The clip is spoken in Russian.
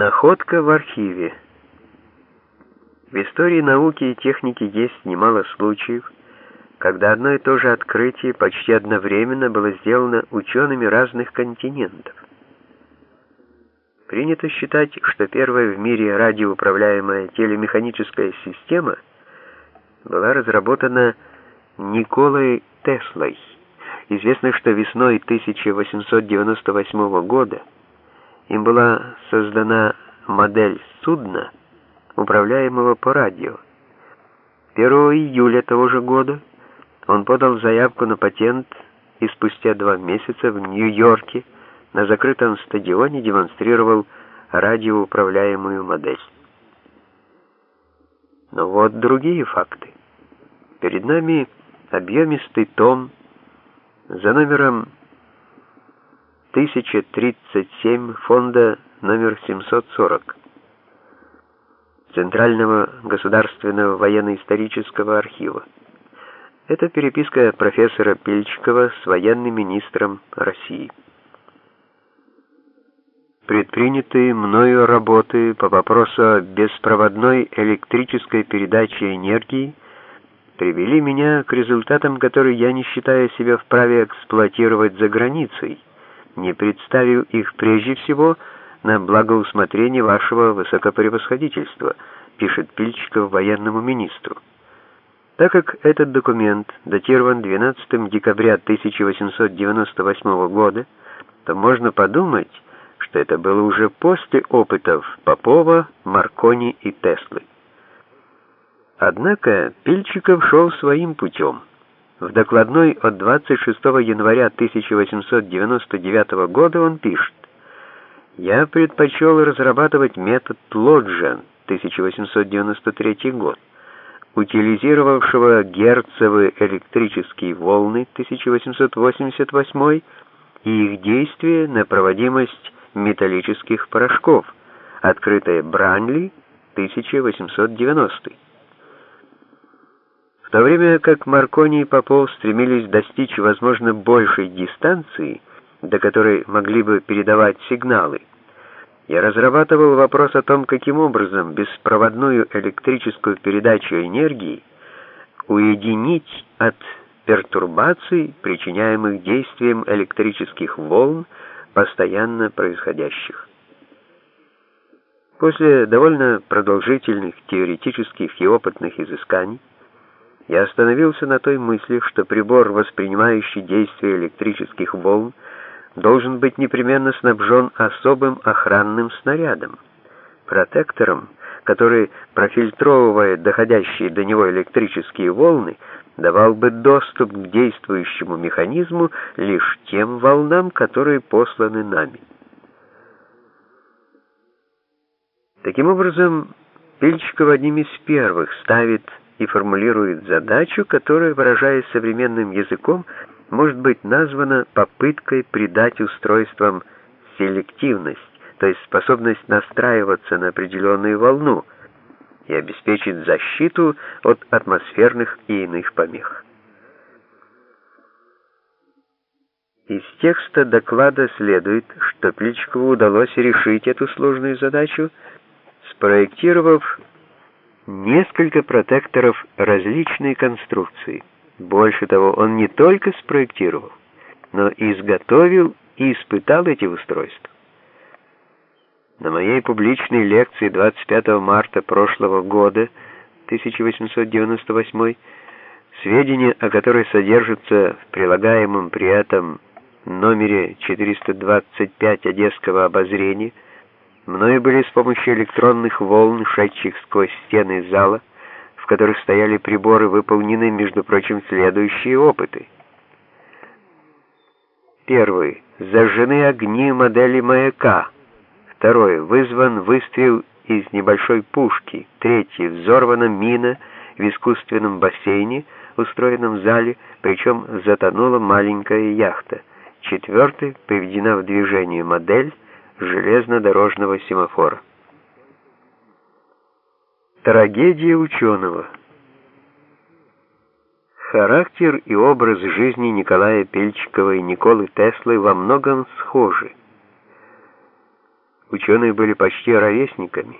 Находка в архиве. В истории науки и техники есть немало случаев, когда одно и то же открытие почти одновременно было сделано учеными разных континентов. Принято считать, что первая в мире радиоуправляемая телемеханическая система была разработана Николой Теслой. Известно, что весной 1898 года им была создана модель судна, управляемого по радио. 1 июля того же года он подал заявку на патент и спустя два месяца в Нью-Йорке на закрытом стадионе демонстрировал радиоуправляемую модель. Но вот другие факты. Перед нами объемистый том за номером 1037 фонда номер 740 Центрального государственного военно-исторического архива. Это переписка профессора Пельчикова с военным министром России. Предпринятые мною работы по вопросу беспроводной электрической передачи энергии привели меня к результатам, которые я не считаю себя вправе эксплуатировать за границей не представил их прежде всего на благоусмотрение вашего высокопревосходительства, пишет Пильчиков военному министру. Так как этот документ датирован 12 декабря 1898 года, то можно подумать, что это было уже после опытов Попова, Маркони и Теслы. Однако Пильчиков шел своим путем. В докладной от 26 января 1899 года он пишет, «Я предпочел разрабатывать метод Лоджен, 1893 год, утилизировавшего герцовые электрические волны 1888 и их действие на проводимость металлических порошков, открытое Бранли 1890 в то время как Маркони и Попов стремились достичь, возможно, большей дистанции, до которой могли бы передавать сигналы, я разрабатывал вопрос о том, каким образом беспроводную электрическую передачу энергии уединить от пертурбаций, причиняемых действием электрических волн, постоянно происходящих. После довольно продолжительных теоретических и опытных изысканий я остановился на той мысли, что прибор, воспринимающий действие электрических волн, должен быть непременно снабжен особым охранным снарядом, протектором, который, профильтровывая доходящие до него электрические волны, давал бы доступ к действующему механизму лишь тем волнам, которые посланы нами. Таким образом, Пельчиков одним из первых ставит и формулирует задачу, которая, выражаясь современным языком, может быть названа попыткой придать устройствам селективность, то есть способность настраиваться на определенную волну и обеспечить защиту от атмосферных и иных помех. Из текста доклада следует, что Пличкову удалось решить эту сложную задачу, спроектировав несколько протекторов различной конструкции. Больше того, он не только спроектировал, но и изготовил и испытал эти устройства. На моей публичной лекции 25 марта прошлого года, 1898, сведения о которой содержатся в прилагаемом при этом номере 425 Одесского обозрения, мною были с помощью электронных волн, шедших сквозь стены зала, в которых стояли приборы, выполнены, между прочим, следующие опыты. Первый. Зажжены огни модели маяка. Второй. Вызван выстрел из небольшой пушки. Третий. Взорвана мина в искусственном бассейне, устроенном в зале, причем затонула маленькая яхта. Четвертый. Приведена в движение модель, железнодорожного семафора. Трагедия ученого. Характер и образ жизни Николая Пельчикова и Николы Теслы во многом схожи. Ученые были почти ровесниками.